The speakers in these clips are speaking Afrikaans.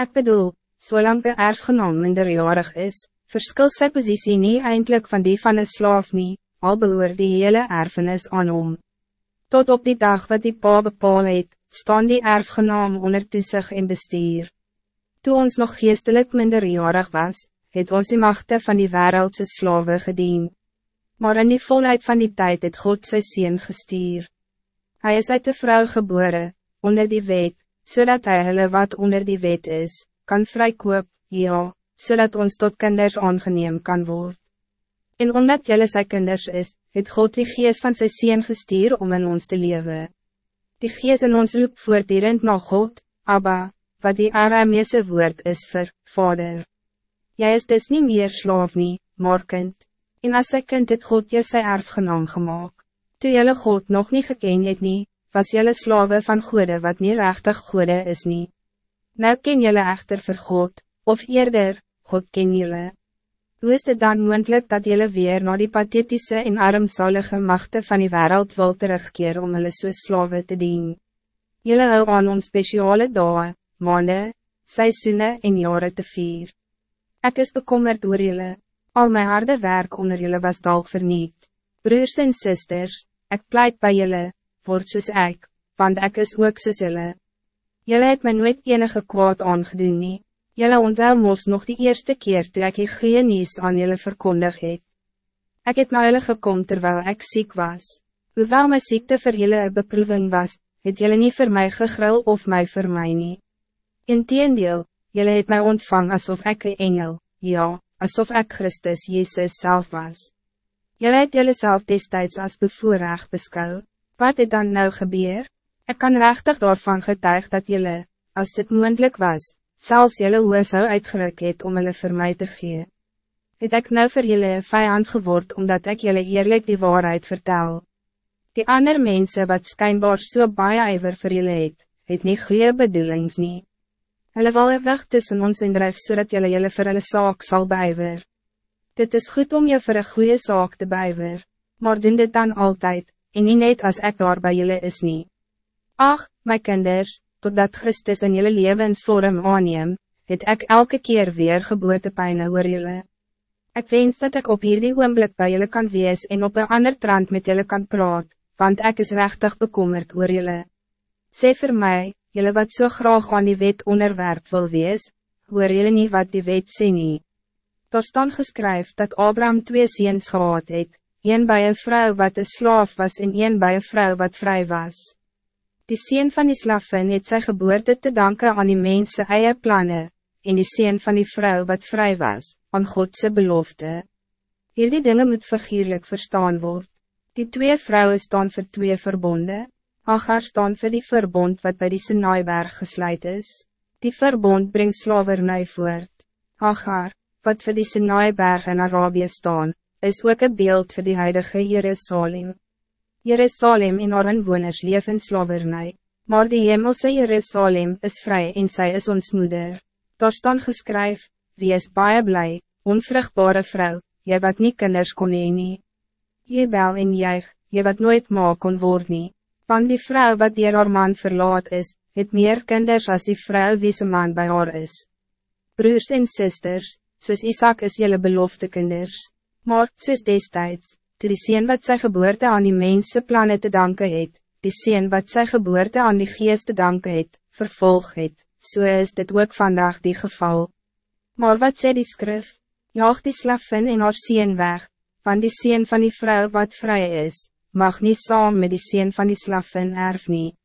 Ik bedoel, zolang de erfgenaam minderjarig is, verschil sy positie niet eindelijk van die van een slaaf nie, al behoor die hele erfenis aan hom. Tot op die dag wat die pa bepaal het, staan die erfgenaam onder toesig en bestuur. Toen ons nog geestelijk minderjarig was, het ons die machte van die wereldse slawe gedien. Maar in die volheid van die tijd het God sy sien gestuur. Hij is uit de vrouw geboren, onder die wet, zodat hij hulle wat onder die wet is, kan vrykoop, ja, zodat ons tot kinders aangeneem kan worden. En omdat jelle sy kinders is, het God die geest van sy sien gestuur om in ons te leven. Die geest in ons roep voortdurend na God, Abba, wat die Aramese woord is voor vader. Jij is dus niet meer slaaf nie, maar kind. En as sy kind het God jy sy erfgenaam gemaakt. Toe jylle God nog niet geken het nie, was jylle slawe van goede wat niet rechtig goede is nie. Nou ken jylle echter vir God, of eerder, God ken jylle. Hoe is het dan moendlik dat jylle weer naar die pathetische en armzalige machten van die wereld wil terugkeer om hulle soos slawe te dien? Jylle hou aan ons speciale dagen, maanden, seisoene en jaren te vier. Ik is bekommerd oor jylle, al my harde werk onder jylle was dalk verniet. Broers en sisters, ik pleit bij jylle, word soos ek, want ik is ook soos jylle. Jylle het my nooit enige kwaad aangedoen nie. Jylle onthou mos nog die eerste keer toe ek die goeie nieuws aan jylle verkondig het. Ek het na jylle gekom terwijl ik ziek was. Hoewel my ziekte vir jylle een beproeving was, het jylle nie vir my gegril of my vir my nie. Inteendeel, jylle het my ontvang alsof ik een engel, ja, alsof ik Christus Jezus zelf was. Jylle het jylle self destijds as bevoorrecht beskou. Wat het dan nou gebeur? Ik kan rechtig daarvan getuig dat jylle, als dit moendlik was, zelfs jylle hoe zou uitgeruk het om hulle vir my te gee. Het ek nou vir jylle vijand geword omdat ik jylle eerlijk die waarheid vertel. Die ander mensen wat schijnbaar so baie ijver vir jylle het, het nie goeie bedoelings nie. Hulle wil een weg tussen ons en drijf zodat jylle jylle vir hulle saak sal bijver. Dit is goed om je voor een goede zaak te bijver, maar doen dit dan altijd, en nie net als ik daar bij jullie is nie. Ach, my kinders, totdat Christus in jullie levensvorm aanneem, het ik elke keer weer geboortepijne oor jullie. Ik wens dat ik op hierdie oomblik bij jullie kan wees en op een ander trant met jullie kan praat, want ik is rechtig bekommerd oor jullie. Sê vir my, jullie wat zo so graag aan die wet onderwerp wil wees, hoor jullie niet wat die wet sê nie. Daar staan geskryf dat Abraham twee ziens gehad het, een bij een vrouw wat een slaaf was en een bij een vrouw wat vrij was. Die sien van die slaffen het sy geboorte te danken aan die mensen eie plannen, en die sien van die vrouw wat vrij was, aan Godse belofte. Hierdie dingen moet figuurlijk verstaan worden. Die twee vrouwen staan voor twee verbonden. Agar staan voor die verbond wat bij die Sinaiberg gesluit is. Die verbond brengt slavernij voort. Agar, wat voor die Sinaiberg in Arabië staan, is ook een beeld voor die huidige Jerusalem. Jerusalem en haar inwoners leef in slavernij, maar die hemelse Jerusalem is vrij en zij is ons moeder. Daar staan geskryf, wie is baie blij, onvruchtbare vrouw, jy wat niet kinders kon heen nie. Jy bel en juig, jy wat nooit ma kon word nie. Van die vrouw wat dier haar man verlaat is, het meer kinders als die vrouw wie ze man bij haar is. Broers en sisters, soos Isaac is jelle belofte kinders, maar, soos destijds, toe die sien wat sy geboorte aan die mense plannen te danken het, die sien wat sy geboorte aan die geest te danken het, vervolg het, so is dit ook vandaag die geval. Maar wat sê die skrif? Jaag die slaffen en haar sien weg, van die sien van die vrouw wat vrij is, mag niet saam met die sien van die slaffen erf nie.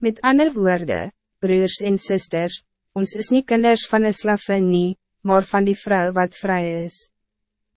Met andere woorden, broers en sisters, ons is niet kinders van een slaffen nie, maar van die vrouw wat vrij is.